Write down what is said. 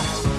Podcast.